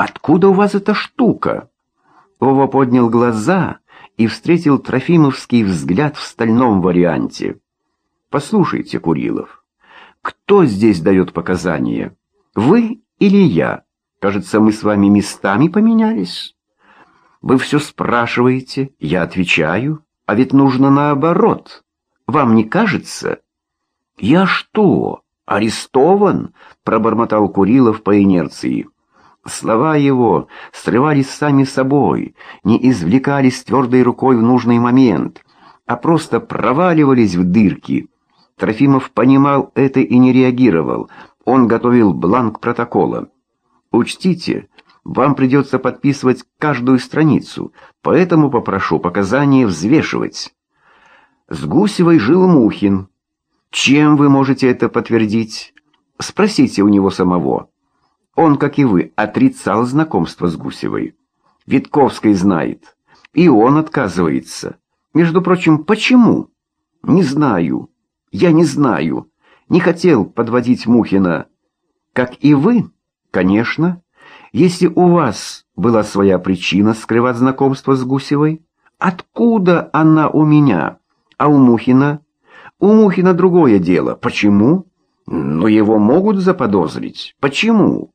«Откуда у вас эта штука?» Вова поднял глаза и встретил Трофимовский взгляд в стальном варианте. «Послушайте, Курилов, кто здесь дает показания? Вы или я? Кажется, мы с вами местами поменялись. Вы все спрашиваете, я отвечаю, а ведь нужно наоборот. Вам не кажется?» «Я что, арестован?» — пробормотал Курилов по инерции. Слова его срывались сами собой, не извлекались твердой рукой в нужный момент, а просто проваливались в дырки. Трофимов понимал это и не реагировал. Он готовил бланк протокола. «Учтите, вам придется подписывать каждую страницу, поэтому попрошу показания взвешивать». С Гусевой жил Мухин. Чем вы можете это подтвердить? Спросите у него самого. Он, как и вы, отрицал знакомство с Гусевой. Витковской знает. И он отказывается. Между прочим, почему? Не знаю. Я не знаю. Не хотел подводить Мухина. Как и вы, конечно. Если у вас была своя причина скрывать знакомство с Гусевой, откуда она у меня? А у Мухина? У Мухина другое дело. Почему? Но его могут заподозрить. Почему?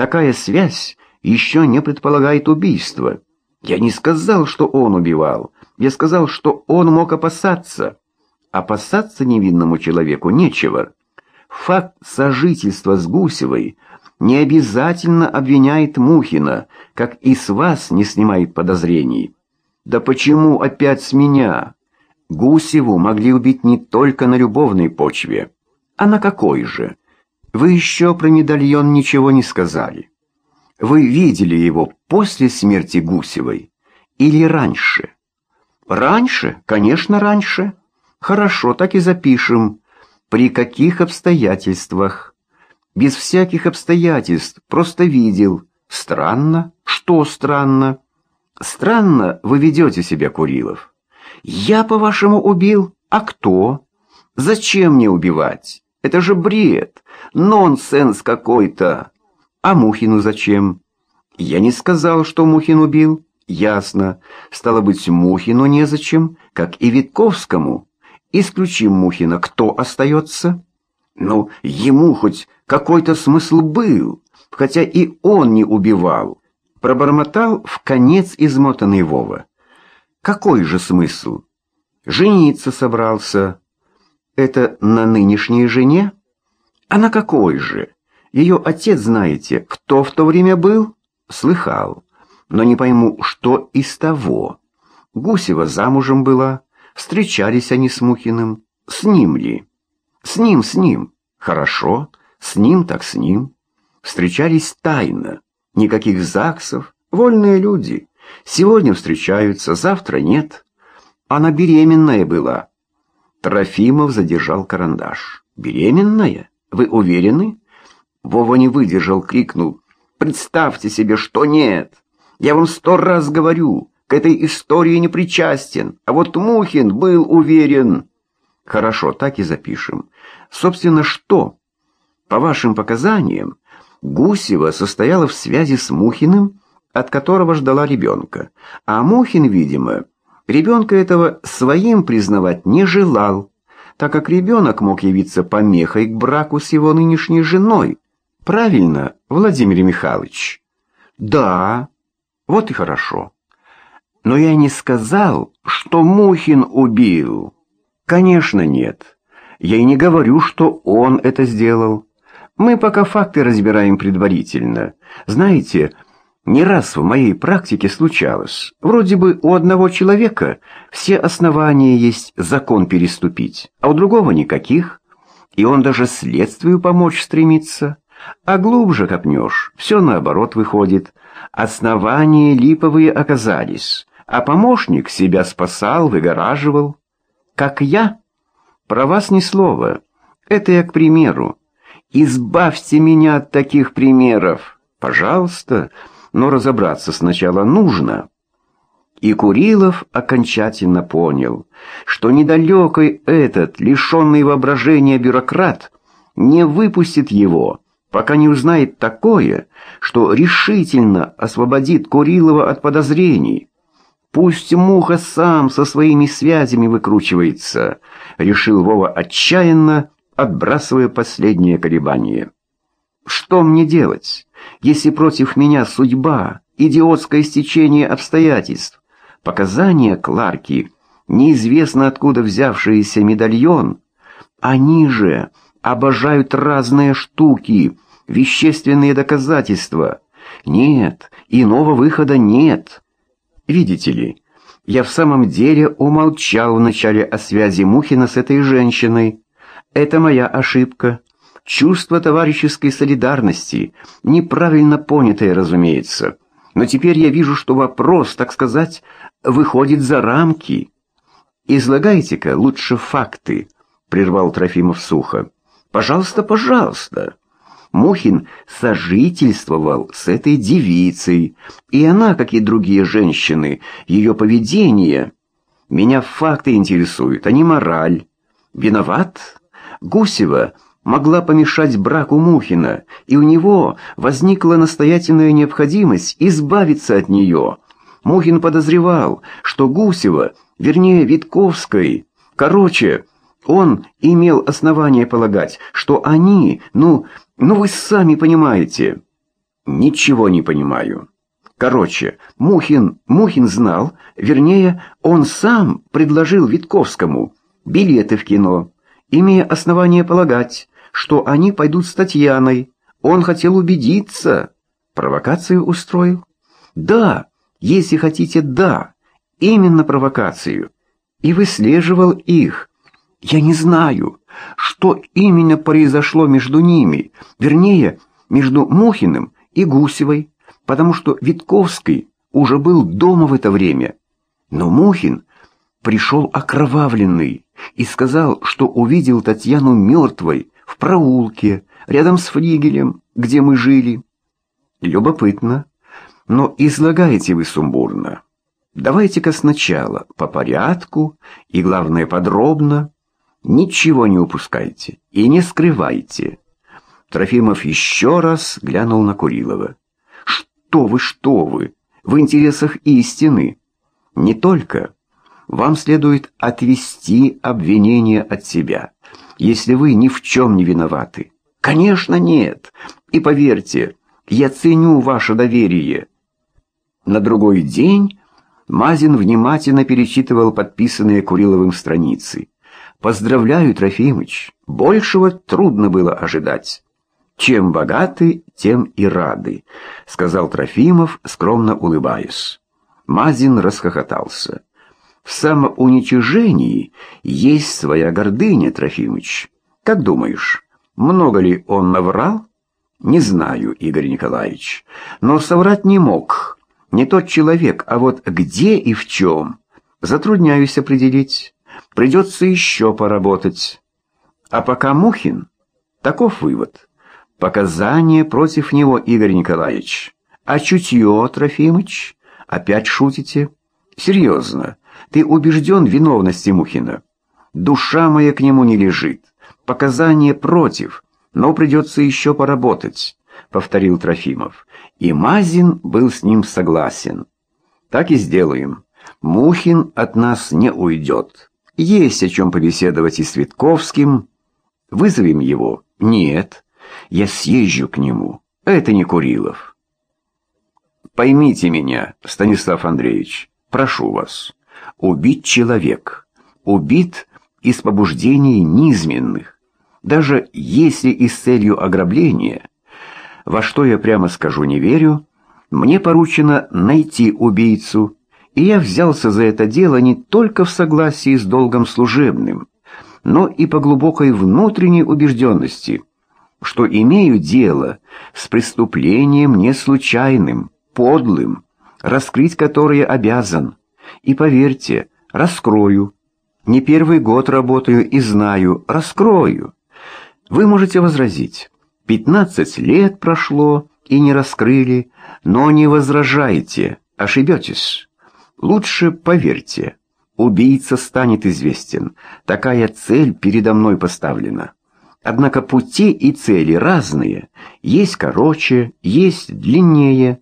Такая связь еще не предполагает убийства. Я не сказал, что он убивал. Я сказал, что он мог опасаться. Опасаться невинному человеку нечего. Факт сожительства с Гусевой не обязательно обвиняет Мухина, как и с вас не снимает подозрений. Да почему опять с меня? Гусеву могли убить не только на любовной почве. А на какой же? Вы еще про медальон ничего не сказали. Вы видели его после смерти Гусевой или раньше? Раньше? Конечно, раньше. Хорошо, так и запишем. При каких обстоятельствах? Без всяких обстоятельств, просто видел. Странно? Что странно? Странно вы ведете себя, Курилов. Я, по-вашему, убил? А кто? Зачем мне убивать? Это же бред, нонсенс какой-то. А Мухину зачем? Я не сказал, что Мухин убил. Ясно. Стало быть, Мухину незачем, как и Витковскому. Исключим Мухина, кто остается? Ну, ему хоть какой-то смысл был, хотя и он не убивал. Пробормотал в конец измотанный Вова. Какой же смысл? Жениться собрался, это на нынешней жене? А на какой же? Ее отец, знаете, кто в то время был? Слыхал. Но не пойму, что из того. Гусева замужем была. Встречались они с Мухиным. С ним ли? С ним, с ним. Хорошо. С ним так с ним. Встречались тайно. Никаких ЗАГСов. Вольные люди. Сегодня встречаются, завтра нет. Она беременная была. Трофимов задержал карандаш. «Беременная? Вы уверены?» Вова не выдержал, крикнул. «Представьте себе, что нет! Я вам сто раз говорю, к этой истории не причастен, а вот Мухин был уверен». «Хорошо, так и запишем. Собственно, что? По вашим показаниям, Гусева состояла в связи с Мухиным, от которого ждала ребенка, а Мухин, видимо, Ребенка этого своим признавать не желал, так как ребенок мог явиться помехой к браку с его нынешней женой. Правильно, Владимир Михайлович? Да, вот и хорошо. Но я не сказал, что Мухин убил. Конечно, нет. Я и не говорю, что он это сделал. Мы пока факты разбираем предварительно. Знаете, не раз в моей практике случалось. Вроде бы у одного человека все основания есть закон переступить, а у другого никаких. И он даже следствию помочь стремится. А глубже копнешь, все наоборот выходит. Основания липовые оказались, а помощник себя спасал, выгораживал. Как я? Про вас ни слова. Это я к примеру. Избавьте меня от таких примеров. Пожалуйста, но разобраться сначала нужно. И Курилов окончательно понял, что недалекий этот, лишенный воображения бюрократ, не выпустит его, пока не узнает такое, что решительно освободит Курилова от подозрений. Пусть Муха сам со своими связями выкручивается, решил Вова отчаянно, отбрасывая последние колебания. Что мне делать, если против меня судьба, идиотское стечение обстоятельств, показания Кларки, неизвестно откуда взявшийся медальон, они же обожают разные штуки, вещественные доказательства. Нет, иного выхода нет. Видите ли, я в самом деле умолчал вначале о связи Мухина с этой женщиной. Это моя ошибка. Чувство товарищеской солидарности, неправильно понятое, разумеется. Но теперь я вижу, что вопрос, так сказать, выходит за рамки. «Излагайте-ка лучше факты», — прервал Трофимов сухо. «Пожалуйста, пожалуйста». Мухин сожительствовал с этой девицей, и она, как и другие женщины, ее поведение. Меня факты интересуют, а не мораль. Виноват? Гусева могла помешать браку Мухина, и у него возникла настоятельная необходимость избавиться от нее. Мухин подозревал, что Гусева, вернее Витковской, короче, он имел основание полагать, что они, ну, ну вы сами понимаете. Ничего не понимаю. Короче, Мухин, Мухин знал, вернее, он сам предложил Витковскому билеты в кино, имея основание полагать, что они пойдут с Татьяной. Он хотел убедиться. Провокацию устроил? Да, если хотите, да, именно провокацию. И выслеживал их, я не знаю, что именно произошло между ними, вернее, между Мухиным и Гусевой, потому что Витковский уже был дома в это время. Но Мухин пришел окровавленный и сказал, что увидел Татьяну мертвой в проулке, рядом с флигелем, где мы жили. Любопытно, но излагаете вы сумбурно. Давайте-ка сначала по порядку и, главное, подробно. Ничего не упускайте и не скрывайте. Трофимов еще раз глянул на Курилова. Что вы, что вы, в интересах истины. Не только. Вам следует отвести обвинение от себя, если вы ни в чем не виноваты. Конечно, нет. И поверьте, я ценю ваше доверие. На другой день Мазин внимательно перечитывал подписанные Куриловым страницы. «Поздравляю, Трофимыч, большего трудно было ожидать». «Чем богаты, тем и рады», — сказал Трофимов, скромно улыбаясь. Мазин расхохотался. «В самоуничижении есть своя гордыня, Трофимыч. Как думаешь, много ли он наврал?» «Не знаю, Игорь Николаевич, но соврать не мог. Не тот человек, а вот где и в чем. Затрудняюсь определить». Придется еще поработать. А пока Мухин, таков вывод. Показания против него, Игорь Николаевич. А чутье, Трофимыч? Опять шутите? Серьезно, ты убежден в виновности Мухина? Душа моя к нему не лежит. Показания против, но придется еще поработать, повторил Трофимов. И Мазин был с ним согласен. Так и сделаем. Мухин от нас не уйдет. Есть о чем побеседовать и с Витковским. Вызовем его? Нет. Я съезжу к нему. Это не Курилов. Поймите меня, Станислав Андреевич, прошу вас. Убить человек. Убит из побуждений низменных. Даже если и с целью ограбления, во что я прямо скажу не верю, мне поручено найти убийцу и я взялся за это дело не только в согласии с долгом служебным, но и по глубокой внутренней убежденности, что имею дело с преступлением не случайным, подлым, раскрыть которое обязан. И поверьте, раскрою. Не первый год работаю и знаю, раскрою. Вы можете возразить, пятнадцать лет прошло и не раскрыли, но не возражайте, ошибетесь. Лучше поверьте, убийца станет известен. Такая цель передо мной поставлена. Однако пути и цели разные. Есть короче, есть длиннее.